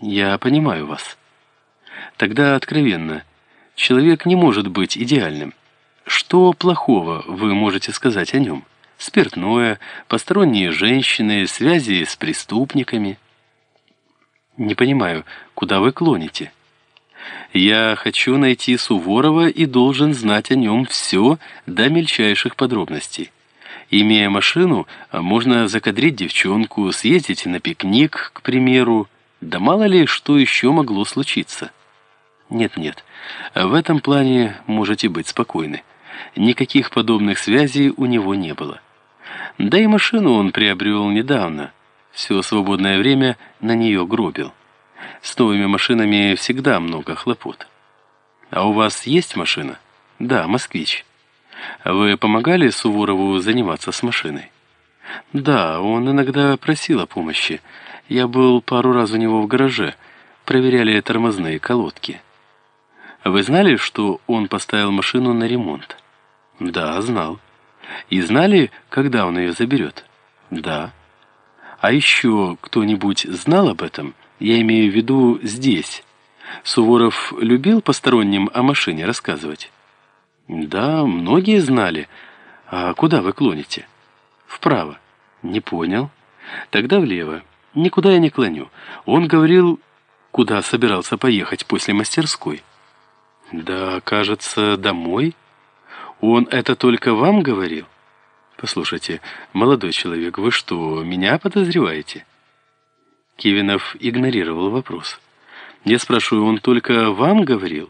Я понимаю вас. Тогда откровенно, человек не может быть идеальным. Что плохого вы можете сказать о нем? Спиртное, посторонние женщины, связи с преступниками. Не понимаю, куда вы клоните? Я хочу найти Суворова и должен знать о нем все до мельчайших подробностей. Имея машину, можно закадрить девчонку, съездить на пикник, к примеру. Да мало ли, что еще могло случиться. Нет-нет, в этом плане можете быть спокойны. Никаких подобных связей у него не было. Да и машину он приобрел недавно. Все свободное время на нее гробил. С новыми машинами всегда много хлопот. А у вас есть машина? Да, москвич. Вы помогали Суворову заниматься с машиной? Да, он иногда просил о помощи. Я был пару раз у него в гараже. Проверяли тормозные колодки. Вы знали, что он поставил машину на ремонт? Да, знал. И знали, когда он ее заберет? Да. А еще кто-нибудь знал об этом? Я имею в виду здесь. Суворов любил посторонним о машине рассказывать? Да, многие знали. А куда вы клоните? Вправо. Не понял. Тогда влево. Никуда я не клоню. Он говорил, куда собирался поехать после мастерской. Да, кажется, домой. Он это только вам говорил? Послушайте, молодой человек, вы что, меня подозреваете? Кивинов игнорировал вопрос. Я спрашиваю, он только вам говорил?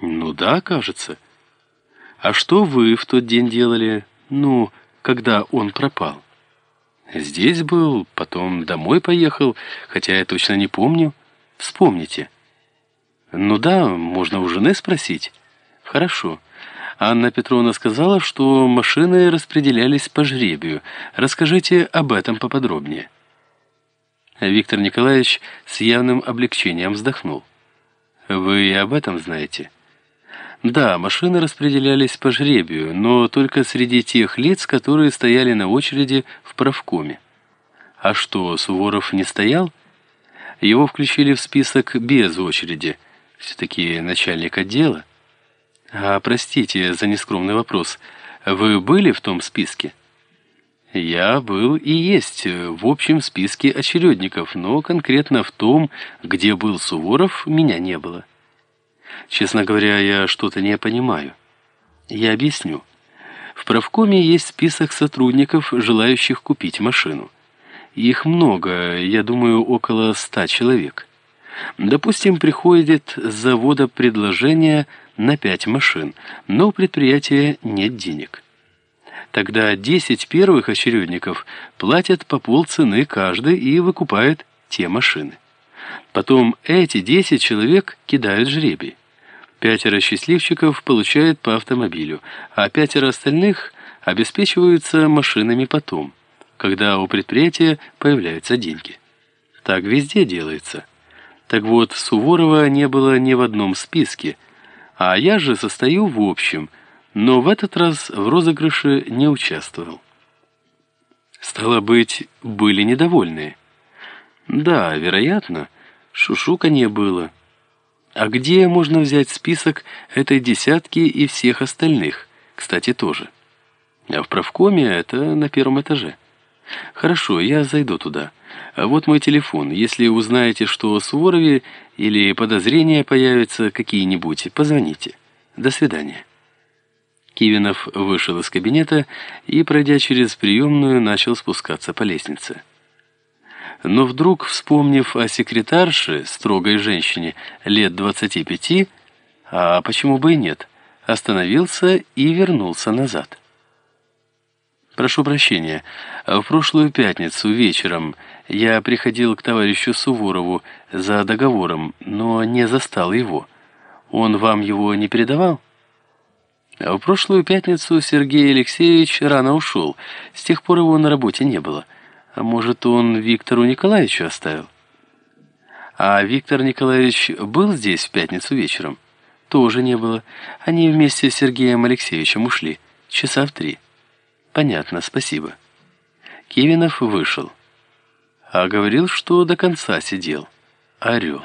Ну да, кажется. А что вы в тот день делали, ну, когда он пропал? Здесь был, потом домой поехал, хотя я точно не помню. Вспомните. Ну да, можно у жены спросить. Хорошо. Анна Петровна сказала, что машины распределялись по жребию. Расскажите об этом поподробнее. Виктор Николаевич с явным облегчением вздохнул. Вы и об этом знаете? Да, машины распределялись по жребию, но только среди тех лиц, которые стояли на очереди в правкоме. А что, Суворов не стоял? Его включили в список без очереди. Все-таки начальник отдела. А, простите за нескромный вопрос. Вы были в том списке? Я был и есть в общем списке очередников, но конкретно в том, где был Суворов, меня не было. Честно говоря, я что-то не понимаю. Я объясню. В правкоме есть список сотрудников, желающих купить машину. Их много, я думаю, около ста человек. Допустим, приходит с завода предложение на пять машин, но у предприятия нет денег. Тогда 10 первых очередников платят по полцены каждый и выкупают те машины. Потом эти 10 человек кидают жребий. Пятеро счастливчиков получают по автомобилю, а пятеро остальных обеспечиваются машинами потом, когда у предприятия появляются деньги. Так везде делается. Так вот, Суворова не было ни в одном списке, а я же состою в общем, но в этот раз в розыгрыше не участвовал. Стало быть, были недовольные. Да, вероятно, шушуканье было. А где можно взять список этой десятки и всех остальных? Кстати, тоже. А в правкоме это на первом этаже. Хорошо, я зайду туда. А вот мой телефон. Если узнаете, что о Суворове или подозрения появятся какие-нибудь, позвоните. До свидания. Кивинов вышел из кабинета и, пройдя через приемную, начал спускаться по лестнице но вдруг, вспомнив о секретарше, строгой женщине лет 25, а почему бы и нет, остановился и вернулся назад. Прошу прощения, в прошлую пятницу вечером я приходил к товарищу Суворову за договором, но не застал его. Он вам его не передавал? В прошлую пятницу Сергей Алексеевич рано ушел, с тех пор его на работе не было. А может, он Виктору Николаевичу оставил? А Виктор Николаевич был здесь в пятницу вечером? Тоже не было. Они вместе с Сергеем Алексеевичем ушли. Часа в три. Понятно, спасибо. Кивинов вышел. А говорил, что до конца сидел. Орел.